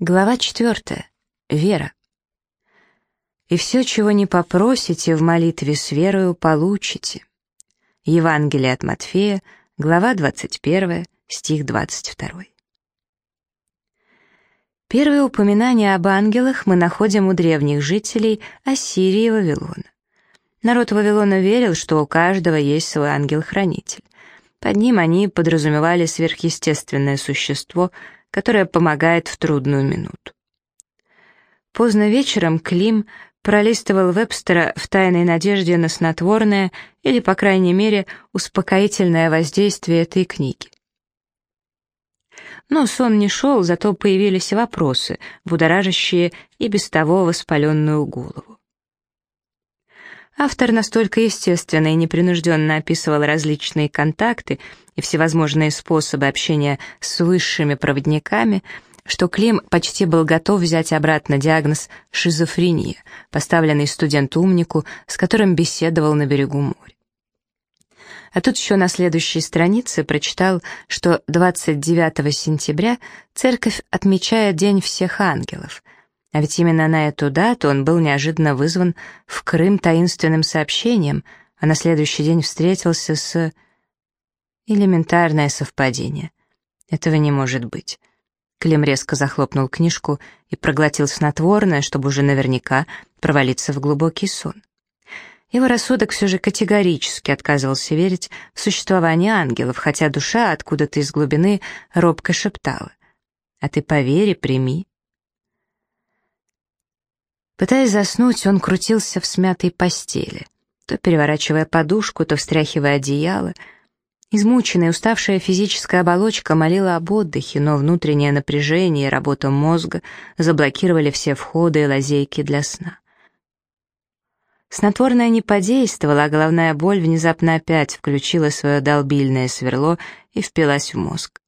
Глава четвертая. Вера. «И все, чего не попросите, в молитве с верою получите». Евангелие от Матфея, глава 21, стих 22. Первые упоминания об ангелах мы находим у древних жителей Ассирии и Вавилона. Народ Вавилона верил, что у каждого есть свой ангел-хранитель. Под ним они подразумевали сверхъестественное существо — которая помогает в трудную минуту. Поздно вечером Клим пролистывал Вебстера в тайной надежде на снотворное или, по крайней мере, успокоительное воздействие этой книги. Но сон не шел, зато появились вопросы, будоражащие и без того воспаленную голову. Автор настолько естественно и непринужденно описывал различные контакты и всевозможные способы общения с высшими проводниками, что Клим почти был готов взять обратно диагноз «шизофрения», поставленный студенту-умнику, с которым беседовал на берегу моря. А тут еще на следующей странице прочитал, что 29 сентября церковь отмечает День всех ангелов — а ведь именно на эту дату он был неожиданно вызван в Крым таинственным сообщением, а на следующий день встретился с... Элементарное совпадение. Этого не может быть. Клим резко захлопнул книжку и проглотил снотворное, чтобы уже наверняка провалиться в глубокий сон. Его рассудок все же категорически отказывался верить в существование ангелов, хотя душа откуда-то из глубины робко шептала. «А ты поверь и прими». Пытаясь заснуть, он крутился в смятой постели, то переворачивая подушку, то встряхивая одеяло. Измученная, уставшая физическая оболочка молила об отдыхе, но внутреннее напряжение и работа мозга заблокировали все входы и лазейки для сна. Снотворное не подействовало, а головная боль внезапно опять включила свое долбильное сверло и впилась в мозг.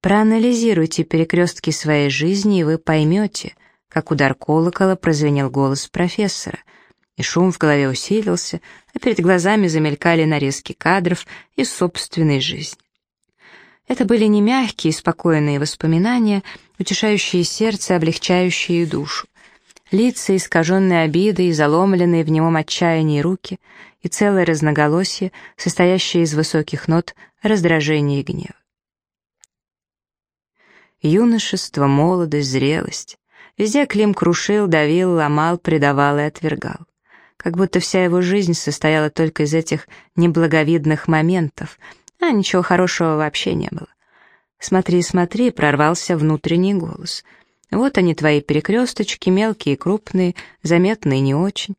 Проанализируйте перекрестки своей жизни, и вы поймете, как удар колокола прозвенел голос профессора, и шум в голове усилился, а перед глазами замелькали нарезки кадров из собственной жизни. Это были не мягкие, спокойные воспоминания, утешающие сердце, облегчающие душу. Лица, искаженные обидой, заломленные в немом отчаянии руки и целое разноголосие, состоящее из высоких нот раздражения и гнева. Юношество, молодость, зрелость. Везде Клим крушил, давил, ломал, предавал и отвергал. Как будто вся его жизнь состояла только из этих неблаговидных моментов, а ничего хорошего вообще не было. «Смотри, смотри», — прорвался внутренний голос. «Вот они, твои перекресточки, мелкие и крупные, заметные не очень.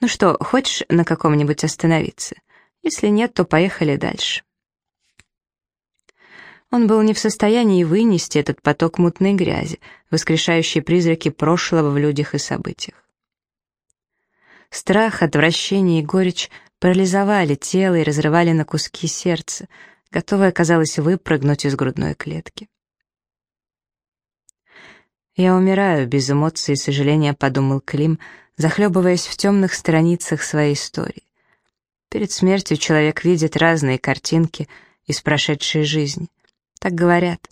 Ну что, хочешь на каком-нибудь остановиться? Если нет, то поехали дальше». Он был не в состоянии вынести этот поток мутной грязи, воскрешающий призраки прошлого в людях и событиях. Страх, отвращение и горечь парализовали тело и разрывали на куски сердце, готовое, казалось, выпрыгнуть из грудной клетки. «Я умираю», — без эмоций и сожаления подумал Клим, захлебываясь в темных страницах своей истории. Перед смертью человек видит разные картинки из прошедшей жизни. Так говорят.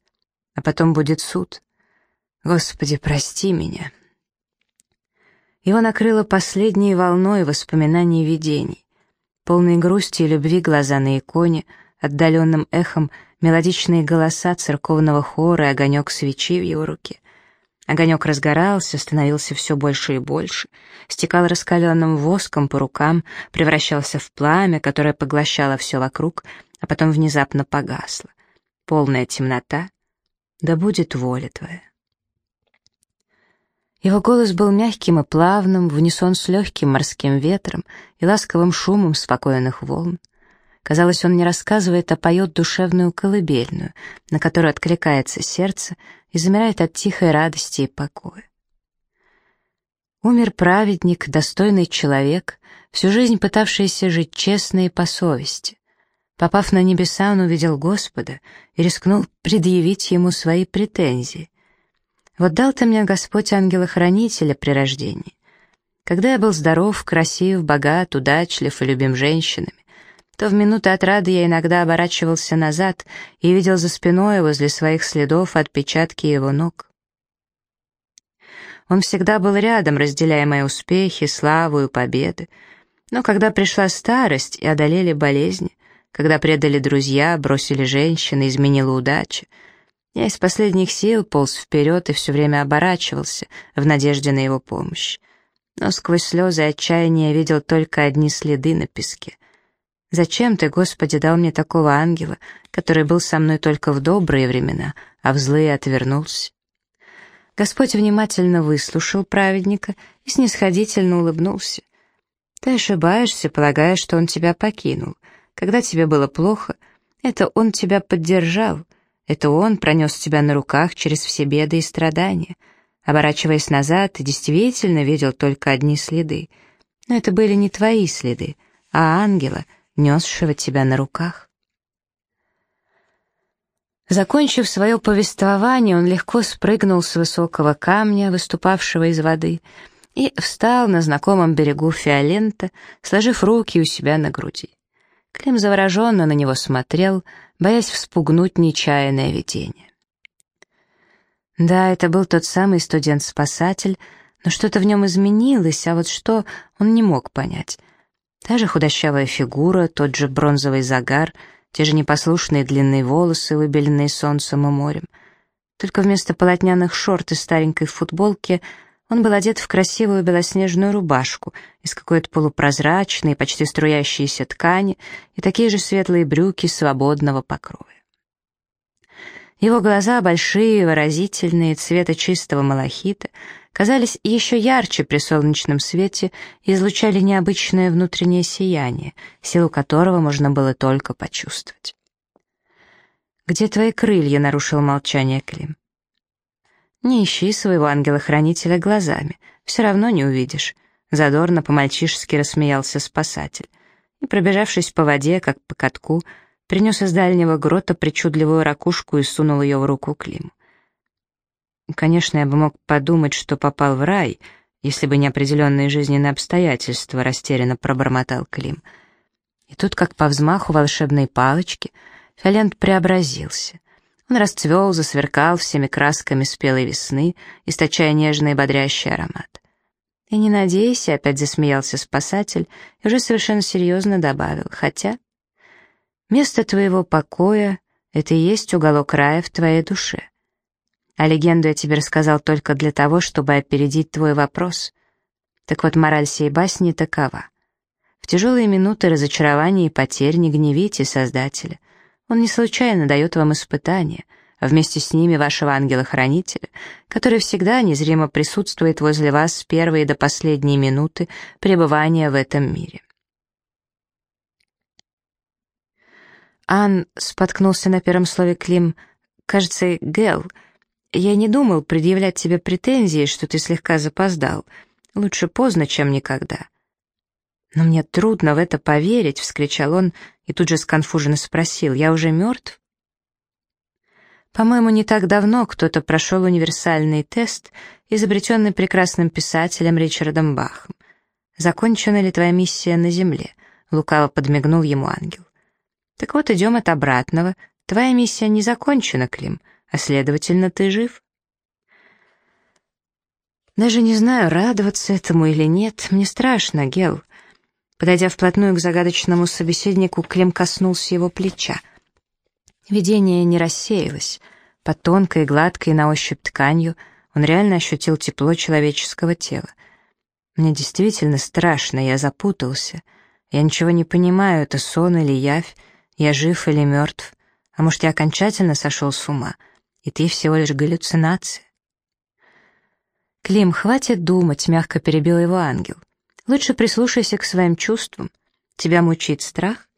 А потом будет суд. Господи, прости меня. Его накрыло последней волной воспоминаний и видений. Полные грусти и любви глаза на иконе, отдаленным эхом мелодичные голоса церковного хора и огонек свечи в его руке. Огонек разгорался, становился все больше и больше, стекал раскаленным воском по рукам, превращался в пламя, которое поглощало все вокруг, а потом внезапно погасло полная темнота, да будет воля твоя. Его голос был мягким и плавным, в унисон с легким морским ветром и ласковым шумом спокойных волн. Казалось, он не рассказывает, а поет душевную колыбельную, на которую откликается сердце и замирает от тихой радости и покоя. Умер праведник, достойный человек, всю жизнь пытавшийся жить честно и по совести. Попав на небеса, он увидел Господа и рискнул предъявить ему свои претензии. «Вот дал ты мне, Господь, ангела-хранителя при рождении. Когда я был здоров, красив, богат, удачлив и любим женщинами, то в минуты отрады я иногда оборачивался назад и видел за спиной возле своих следов отпечатки его ног. Он всегда был рядом, разделяя мои успехи, славу и победы. Но когда пришла старость и одолели болезни, когда предали друзья, бросили женщины, изменила удача, я из последних сил полз вперед и все время оборачивался в надежде на его помощь. Но сквозь слезы отчаяния видел только одни следы на песке. Зачем ты, Господи, дал мне такого ангела, который был со мной только в добрые времена, а в злые отвернулся? Господь внимательно выслушал праведника и снисходительно улыбнулся. Ты ошибаешься, полагая, что он тебя покинул. Когда тебе было плохо, это он тебя поддержал, это он пронес тебя на руках через все беды и страдания. Оборачиваясь назад, ты действительно видел только одни следы. Но это были не твои следы, а ангела, несшего тебя на руках. Закончив свое повествование, он легко спрыгнул с высокого камня, выступавшего из воды, и встал на знакомом берегу Фиолента, сложив руки у себя на груди. Клим завороженно на него смотрел, боясь вспугнуть нечаянное видение. Да, это был тот самый студент-спасатель, но что-то в нем изменилось, а вот что он не мог понять. Та же худощавая фигура, тот же бронзовый загар, те же непослушные длинные волосы, выбеленные солнцем и морем. Только вместо полотняных шорт и старенькой футболки он был одет в красивую белоснежную рубашку из какой-то полупрозрачной, почти струящейся ткани и такие же светлые брюки свободного покроя. Его глаза, большие, выразительные, цвета чистого малахита, казались еще ярче при солнечном свете и излучали необычное внутреннее сияние, силу которого можно было только почувствовать. «Где твои крылья?» — нарушил молчание Клим. «Не ищи своего ангела-хранителя глазами, все равно не увидишь», — задорно по-мальчишески рассмеялся спасатель. И, пробежавшись по воде, как по катку, принес из дальнего грота причудливую ракушку и сунул ее в руку Климу. Конечно, я бы мог подумать, что попал в рай, если бы не определенные жизненные обстоятельства, растерянно пробормотал Клим. И тут, как по взмаху волшебной палочки, Фиолент преобразился. Он расцвел, засверкал всеми красками спелой весны, источая нежный и бодрящий аромат. «И не надейся», — опять засмеялся спасатель и уже совершенно серьезно добавил, «хотя место твоего покоя — это и есть уголок рая в твоей душе. А легенду я тебе рассказал только для того, чтобы опередить твой вопрос. Так вот, мораль сей басни такова. В тяжелые минуты разочарования и потерь не гневите Создателя. Он не случайно дает вам испытания, а вместе с ними вашего ангела-хранителя, который всегда незримо присутствует возле вас с первой до последней минуты пребывания в этом мире. Ан споткнулся на первом слове Клим. «Кажется, Гэл», я не думал предъявлять тебе претензии, что ты слегка запоздал. Лучше поздно, чем никогда. Но мне трудно в это поверить, вскричал он и тут же сконфуженно спросил: "Я уже мертв?» По-моему, не так давно кто-то прошел универсальный тест, изобретенный прекрасным писателем Ричардом Бахом. «Закончена ли твоя миссия на Земле?» — лукаво подмигнул ему ангел. «Так вот, идем от обратного. Твоя миссия не закончена, Клим а следовательно, ты жив. Даже не знаю, радоваться этому или нет. Мне страшно, Гел. Подойдя вплотную к загадочному собеседнику, Клим коснулся его плеча. Видение не рассеялось. Под тонкой, гладкой на ощупь тканью он реально ощутил тепло человеческого тела. Мне действительно страшно, я запутался. Я ничего не понимаю, это сон или явь, я жив или мертв, а может, я окончательно сошел с ума — и ты всего лишь галлюцинация. «Клим, хватит думать», — мягко перебил его ангел. «Лучше прислушайся к своим чувствам. Тебя мучит страх?»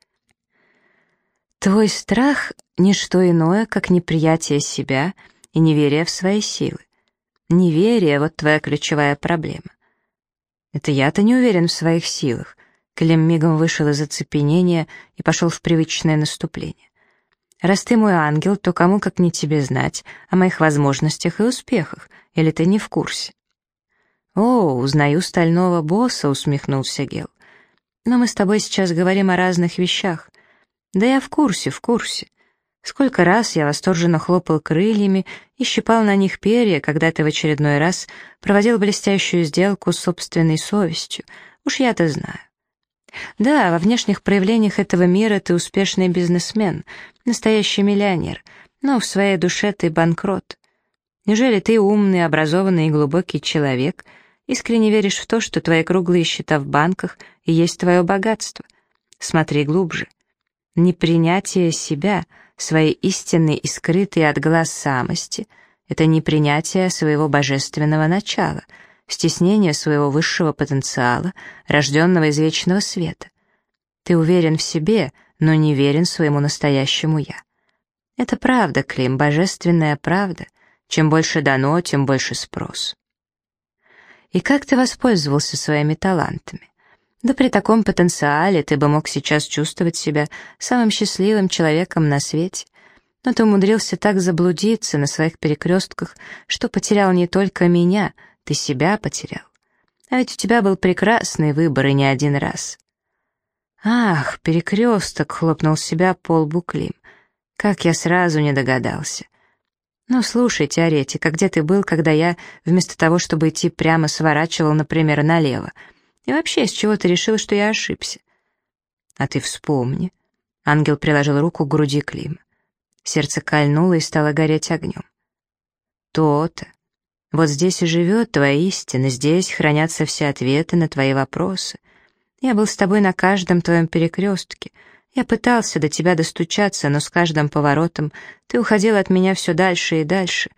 «Твой страх — ничто иное, как неприятие себя и неверие в свои силы. Неверие — вот твоя ключевая проблема. Это я-то не уверен в своих силах». Клим мигом вышел из оцепенения и пошел в привычное наступление. Раз ты мой ангел, то кому как не тебе знать о моих возможностях и успехах, или ты не в курсе?» «О, узнаю стального босса», — усмехнулся Гел. Но мы с тобой сейчас говорим о разных вещах. Да я в курсе, в курсе. Сколько раз я восторженно хлопал крыльями и щипал на них перья, когда ты в очередной раз проводил блестящую сделку с собственной совестью. Уж я-то знаю. Да, во внешних проявлениях этого мира ты успешный бизнесмен, настоящий миллионер, но в своей душе ты банкрот. Неужели ты умный, образованный и глубокий человек, искренне веришь в то, что твои круглые счета в банках и есть твое богатство? Смотри глубже. Непринятие себя, своей истинной и скрытой от глаз самости — это непринятие своего божественного начала — стеснение своего высшего потенциала, рожденного из вечного света. Ты уверен в себе, но не верен своему настоящему «я». Это правда, Клим, божественная правда. Чем больше дано, тем больше спрос. И как ты воспользовался своими талантами? Да при таком потенциале ты бы мог сейчас чувствовать себя самым счастливым человеком на свете, но ты умудрился так заблудиться на своих перекрестках, что потерял не только меня — ты себя потерял. А ведь у тебя был прекрасный выбор и не один раз. Ах, перекресток, хлопнул себя пол буклим. Как я сразу не догадался. Ну, слушай, теоретик, а где ты был, когда я, вместо того, чтобы идти прямо, сворачивал, например, налево? И вообще, с чего ты решил, что я ошибся? А ты вспомни. Ангел приложил руку к груди Клим. Сердце кольнуло и стало гореть огнем. То-то. Вот здесь и живет твоя истина, здесь хранятся все ответы на твои вопросы. Я был с тобой на каждом твоем перекрестке. Я пытался до тебя достучаться, но с каждым поворотом ты уходил от меня все дальше и дальше,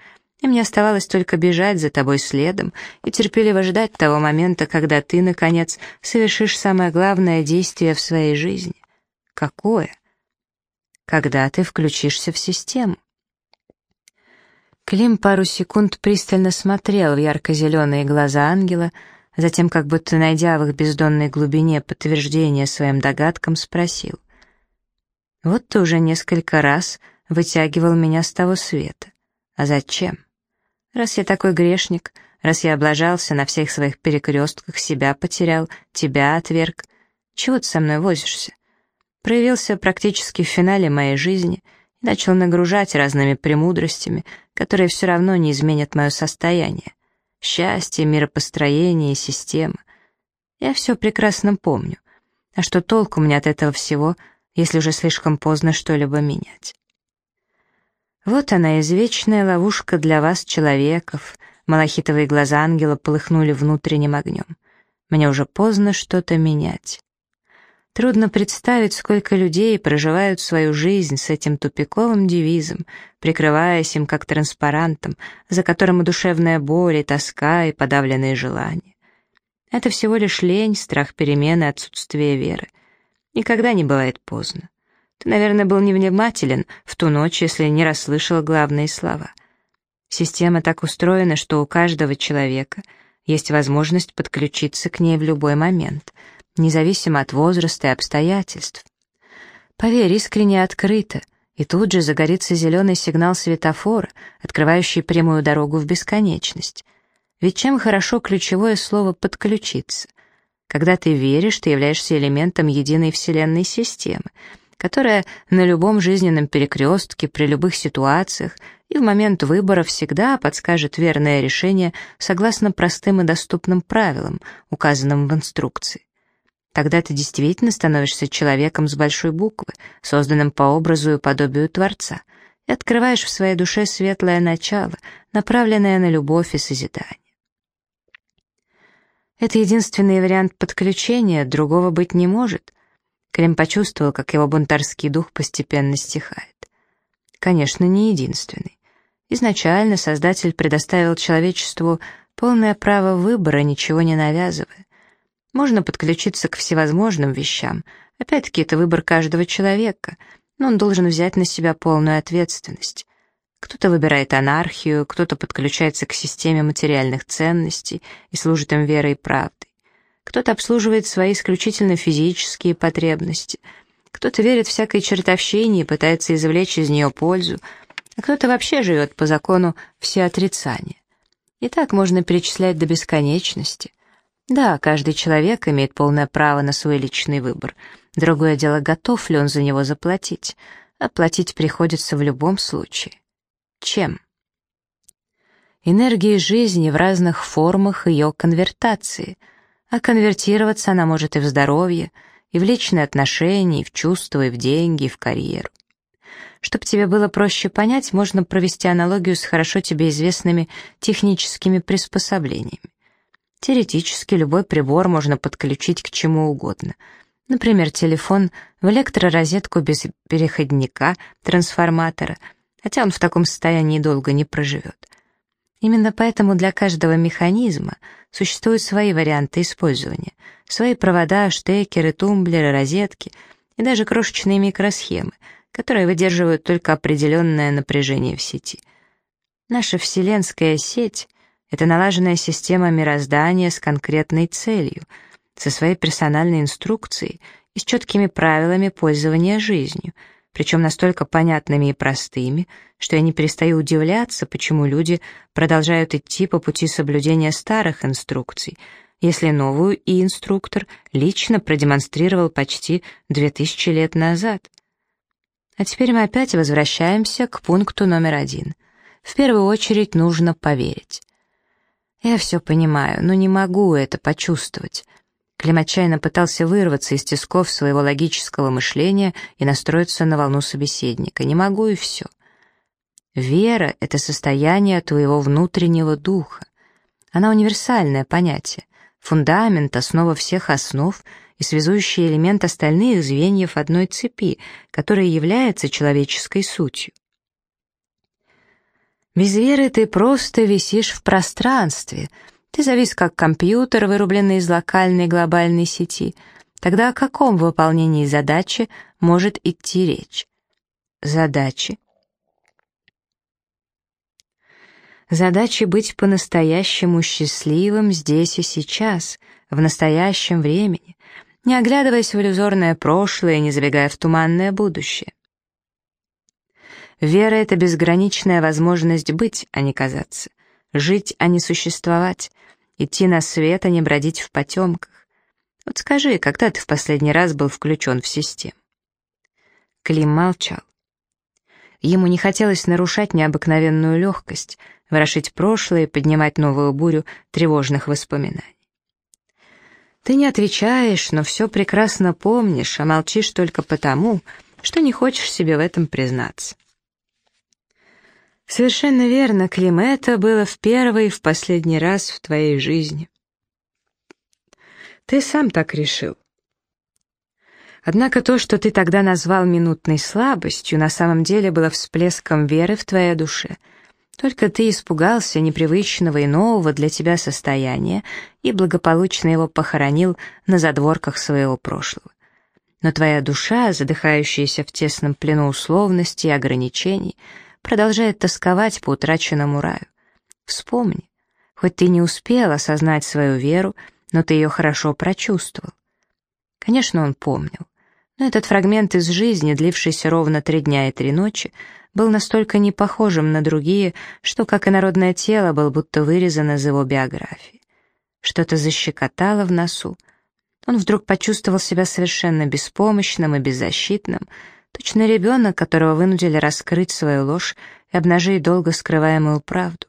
и мне оставалось только бежать за тобой следом и терпеливо ждать того момента, когда ты, наконец, совершишь самое главное действие в своей жизни. Какое? Когда ты включишься в систему. Клим пару секунд пристально смотрел в ярко-зеленые глаза ангела, затем, как будто найдя в их бездонной глубине подтверждение своим догадкам, спросил. «Вот ты уже несколько раз вытягивал меня с того света. А зачем? Раз я такой грешник, раз я облажался на всех своих перекрестках, себя потерял, тебя отверг, чего ты со мной возишься? Проявился практически в финале моей жизни — и начал нагружать разными премудростями, которые все равно не изменят мое состояние. Счастье, миропостроение, система. Я все прекрасно помню. А что толку мне от этого всего, если уже слишком поздно что-либо менять? Вот она, извечная ловушка для вас, человеков. Малахитовые глаза ангела полыхнули внутренним огнем. Мне уже поздно что-то менять. Трудно представить, сколько людей проживают свою жизнь с этим тупиковым девизом, прикрываясь им как транспарантом, за которым и душевная боль, и тоска, и подавленные желания. Это всего лишь лень, страх перемены, отсутствие веры. Никогда не бывает поздно. Ты, наверное, был невнимателен в ту ночь, если не расслышал главные слова. Система так устроена, что у каждого человека есть возможность подключиться к ней в любой момент — независимо от возраста и обстоятельств. Поверь, искренне открыто, и тут же загорится зеленый сигнал светофора, открывающий прямую дорогу в бесконечность. Ведь чем хорошо ключевое слово «подключиться»? Когда ты веришь, ты являешься элементом единой вселенной системы, которая на любом жизненном перекрестке, при любых ситуациях и в момент выбора всегда подскажет верное решение согласно простым и доступным правилам, указанным в инструкции. Тогда ты действительно становишься человеком с большой буквы, созданным по образу и подобию Творца, и открываешь в своей душе светлое начало, направленное на любовь и созидание. Это единственный вариант подключения, другого быть не может. Клим почувствовал, как его бунтарский дух постепенно стихает. Конечно, не единственный. Изначально Создатель предоставил человечеству полное право выбора, ничего не навязывая. Можно подключиться к всевозможным вещам. Опять-таки, это выбор каждого человека, но он должен взять на себя полную ответственность. Кто-то выбирает анархию, кто-то подключается к системе материальных ценностей и служит им верой и правдой. Кто-то обслуживает свои исключительно физические потребности. Кто-то верит всякой чертовщине и пытается извлечь из нее пользу, а кто-то вообще живет по закону все отрицания. И так можно перечислять до бесконечности. Да, каждый человек имеет полное право на свой личный выбор. Другое дело, готов ли он за него заплатить. Оплатить приходится в любом случае. Чем? Энергией жизни в разных формах ее конвертации. А конвертироваться она может и в здоровье, и в личные отношения, и в чувства, и в деньги, и в карьеру. Чтобы тебе было проще понять, можно провести аналогию с хорошо тебе известными техническими приспособлениями. Теоретически любой прибор можно подключить к чему угодно — Например, телефон в электророзетку без переходника, трансформатора, хотя он в таком состоянии долго не проживет. Именно поэтому для каждого механизма существуют свои варианты использования, свои провода, штекеры, тумблеры, розетки и даже крошечные микросхемы, которые выдерживают только определенное напряжение в сети. Наша вселенская сеть — это налаженная система мироздания с конкретной целью — со своей персональной инструкцией и с четкими правилами пользования жизнью, причем настолько понятными и простыми, что я не перестаю удивляться, почему люди продолжают идти по пути соблюдения старых инструкций, если новую и инструктор лично продемонстрировал почти 2000 лет назад. А теперь мы опять возвращаемся к пункту номер один. В первую очередь нужно поверить. Я все понимаю, но не могу это почувствовать. Клим отчаянно пытался вырваться из тисков своего логического мышления и настроиться на волну собеседника. «Не могу и все». Вера — это состояние твоего внутреннего духа. Она универсальное понятие, фундамент, основа всех основ и связующий элемент остальных звеньев одной цепи, которая является человеческой сутью. Без веры ты просто висишь в пространстве — ты завис как компьютер, вырубленный из локальной глобальной сети. Тогда о каком выполнении задачи может идти речь? Задачи. Задачи быть по-настоящему счастливым здесь и сейчас, в настоящем времени, не оглядываясь в иллюзорное прошлое, не забегая в туманное будущее. Вера — это безграничная возможность быть, а не казаться, жить, а не существовать, идти на свет, а не бродить в потемках. Вот скажи, когда ты в последний раз был включен в систему?» Клим молчал. Ему не хотелось нарушать необыкновенную легкость, ворошить прошлое и поднимать новую бурю тревожных воспоминаний. Ты не отвечаешь, но все прекрасно помнишь, а молчишь только потому, что не хочешь себе в этом признаться. Совершенно верно, Клим, это было в первый и в последний раз в твоей жизни. Ты сам так решил. Однако то, что ты тогда назвал минутной слабостью, на самом деле было всплеском веры в твоей душе. Только ты испугался непривычного и нового для тебя состояния и благополучно его похоронил на задворках своего прошлого. Но твоя душа, задыхающаяся в тесном плену условностей и ограничений, продолжает тосковать по утраченному раю. Вспомни, хоть ты не успел осознать свою веру, но ты ее хорошо прочувствовал. Конечно, он помнил, но этот фрагмент из жизни, длившийся ровно три дня и три ночи, был настолько не похожим на другие, что, как и народное тело, был будто вырезан из его биографии. Что-то защекотало в носу. Он вдруг почувствовал себя совершенно беспомощным и беззащитным, Точно ребенок, которого вынудили раскрыть свою ложь и обнажить долго скрываемую правду.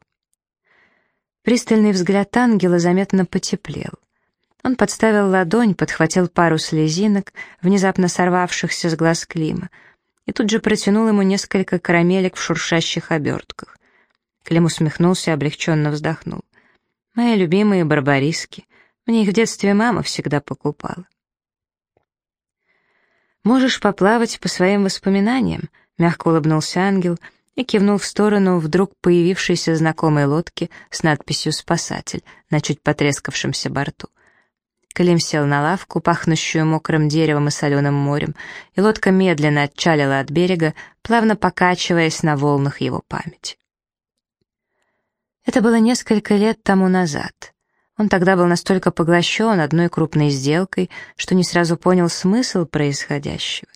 Пристальный взгляд ангела заметно потеплел. Он подставил ладонь, подхватил пару слезинок, внезапно сорвавшихся с глаз Клима, и тут же протянул ему несколько карамелек в шуршащих обертках. Клим усмехнулся и облегченно вздохнул. «Мои любимые барбариски. Мне их в детстве мама всегда покупала». «Можешь поплавать по своим воспоминаниям», — мягко улыбнулся ангел и кивнул в сторону вдруг появившейся знакомой лодки с надписью «Спасатель» на чуть потрескавшемся борту. Клим сел на лавку, пахнущую мокрым деревом и соленым морем, и лодка медленно отчалила от берега, плавно покачиваясь на волнах его памяти. Это было несколько лет тому назад. Он тогда был настолько поглощен одной крупной сделкой, что не сразу понял смысл происходящего.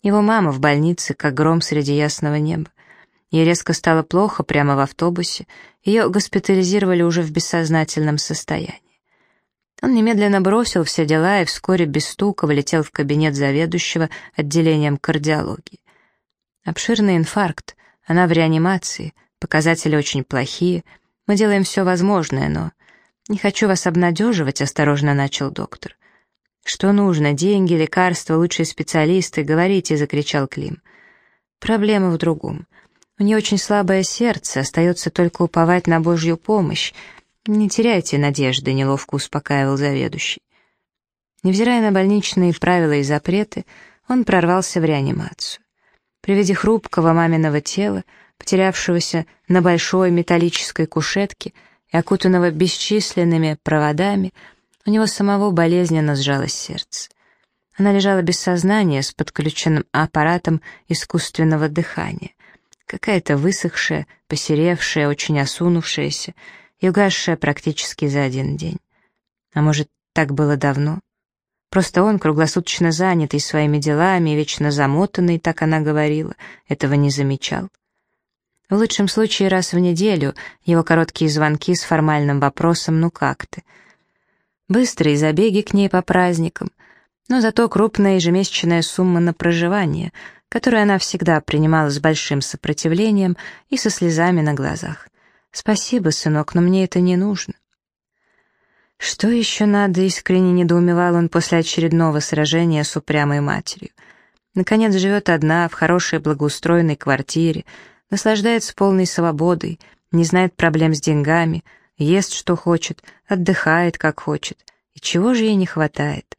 Его мама в больнице, как гром среди ясного неба. Ей резко стало плохо прямо в автобусе, ее госпитализировали уже в бессознательном состоянии. Он немедленно бросил все дела и вскоре без стука влетел в кабинет заведующего отделением кардиологии. Обширный инфаркт, она в реанимации, показатели очень плохие, мы делаем все возможное, но... «Не хочу вас обнадеживать», — осторожно начал доктор. «Что нужно? Деньги, лекарства, лучшие специалисты, говорите», — закричал Клим. «Проблема в другом. У нее очень слабое сердце, остается только уповать на Божью помощь. Не теряйте надежды», — неловко успокаивал заведующий. Невзирая на больничные правила и запреты, он прорвался в реанимацию. При виде хрупкого маминого тела, потерявшегося на большой металлической кушетке и окутанного бесчисленными проводами, у него самого болезненно сжалось сердце. Она лежала без сознания с подключенным аппаратом искусственного дыхания. Какая-то высохшая, посеревшая, очень осунувшаяся и практически за один день. А может, так было давно? Просто он, круглосуточно занятый своими делами и вечно замотанный, так она говорила, этого не замечал. В лучшем случае раз в неделю его короткие звонки с формальным вопросом «ну как ты?». Быстрые забеги к ней по праздникам, но зато крупная ежемесячная сумма на проживание, которую она всегда принимала с большим сопротивлением и со слезами на глазах. «Спасибо, сынок, но мне это не нужно». Что еще надо, искренне недоумевал он после очередного сражения с упрямой матерью. Наконец живет одна, в хорошей благоустроенной квартире, наслаждается полной свободой, не знает проблем с деньгами, ест, что хочет, отдыхает, как хочет. И чего же ей не хватает?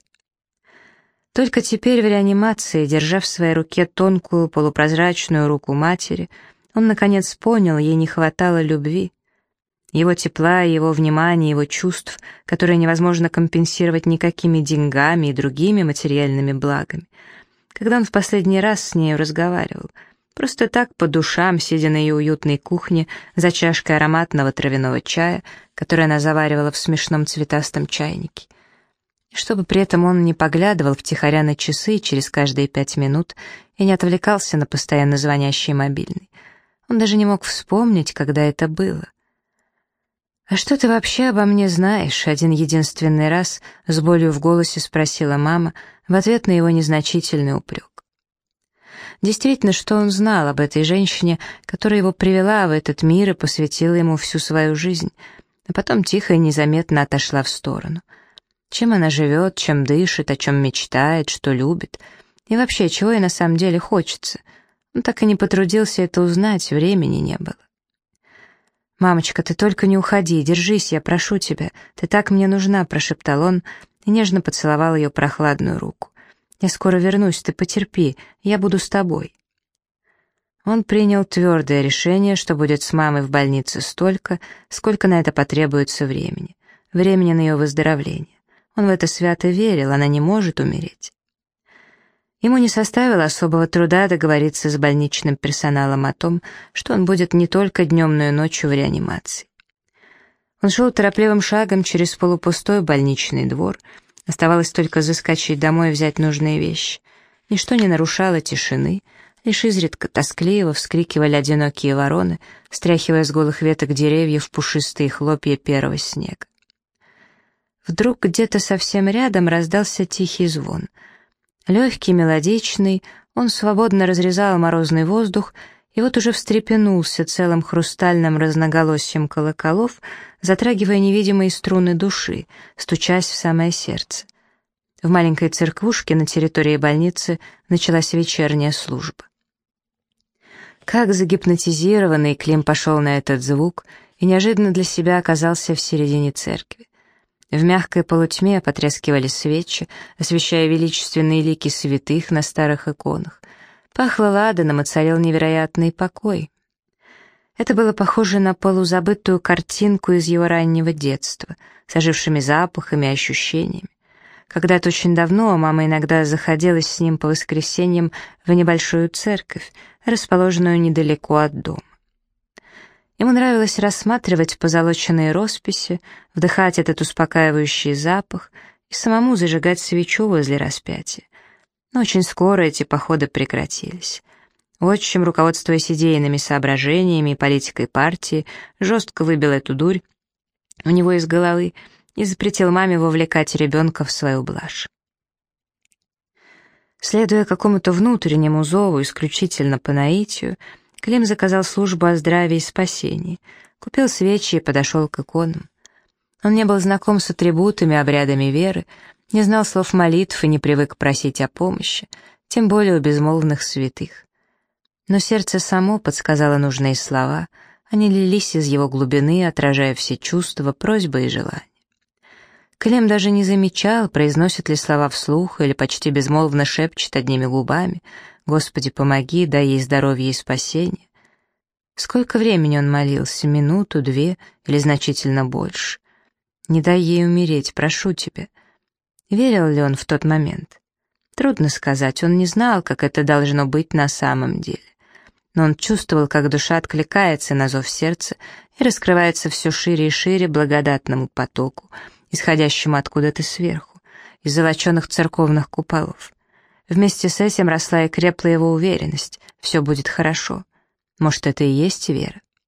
Только теперь в реанимации, держа в своей руке тонкую полупрозрачную руку матери, он наконец понял, ей не хватало любви его тепла, его внимания, его чувств, которые невозможно компенсировать никакими деньгами и другими материальными благами. Когда он в последний раз с нею разговаривал, просто так по душам, сидя на ее уютной кухне за чашкой ароматного травяного чая, который она заваривала в смешном цветастом чайнике. И чтобы при этом он не поглядывал втихаря на часы через каждые пять минут и не отвлекался на постоянно звонящий мобильный. Он даже не мог вспомнить, когда это было. «А что ты вообще обо мне знаешь?» — один единственный раз с болью в голосе спросила мама в ответ на его незначительный упрек. Действительно, что он знал об этой женщине, которая его привела в этот мир и посвятила ему всю свою жизнь, а потом тихо и незаметно отошла в сторону. Чем она живет, чем дышит, о чем мечтает, что любит, и вообще, чего ей на самом деле хочется. Он так и не потрудился это узнать, времени не было. «Мамочка, ты только не уходи, держись, я прошу тебя, ты так мне нужна», — прошептал он и нежно поцеловал ее прохладную руку. «Я скоро вернусь, ты потерпи, я буду с тобой». Он принял твердое решение, что будет с мамой в больнице столько, сколько на это потребуется времени. Времени на ее выздоровление. Он в это свято верил, она не может умереть. Ему не составило особого труда договориться с больничным персоналом о том, что он будет не только днем, но и ночью в реанимации. Он шел торопливым шагом через полупустой больничный двор. Оставалось только заскочить домой и взять нужные вещи. Ничто не нарушало тишины, лишь изредка тоскливо вскрикивали одинокие вороны, стряхивая с голых веток деревьев пушистые хлопья первого снега. Вдруг где-то совсем рядом раздался тихий звон — Легкий, мелодичный, он свободно разрезал морозный воздух, и вот уже встрепенулся целым хрустальным разноголосием колоколов, затрагивая невидимые струны души, стучась в самое сердце. В маленькой церквушке на территории больницы началась вечерняя служба. Как загипнотизированный Клим пошел на этот звук и неожиданно для себя оказался в середине церкви. В мягкой полутьме потрескивали свечи, освещая величественные лики святых на старых иконах. Пахло ладаном и царил невероятный покой. Это было похоже на полузабытую картинку из его раннего детства, с ожившими запахами и ощущениями. Когда-то очень давно мама иногда заходилась с ним по воскресеньям в небольшую церковь, расположенную недалеко от дома. Ему нравилось рассматривать позолоченные росписи, вдыхать этот успокаивающий запах и самому зажигать свечу возле распятия. Но очень скоро эти походы прекратились. Отчим, руководствуясь идейными соображениями и политикой партии, жестко выбил эту дурь у него из головы и запретил маме вовлекать ребенка в свою блажь. Следуя какому-то внутреннему зову, исключительно по наитию, Клим заказал службу о здравии и спасении, купил свечи и подошел к иконам. Он не был знаком с атрибутами, обрядами веры, не знал слов молитв и не привык просить о помощи, тем более у безмолвных святых. Но сердце само подсказало нужные слова, они лились из его глубины, отражая все чувства, просьбы и желания. Клем даже не замечал, произносит ли слова вслух или почти безмолвно шепчет одними губами «Господи, помоги, дай ей здоровье и спасение». Сколько времени он молился, минуту, две или значительно больше? Не дай ей умереть, прошу тебя. Верил ли он в тот момент? Трудно сказать, он не знал, как это должно быть на самом деле. Но он чувствовал, как душа откликается на зов сердца и раскрывается все шире и шире благодатному потоку, исходящему откуда-то сверху, из золоченных церковных куполов. Вместе с этим росла и крепла его уверенность, все будет хорошо. Может, это и есть вера.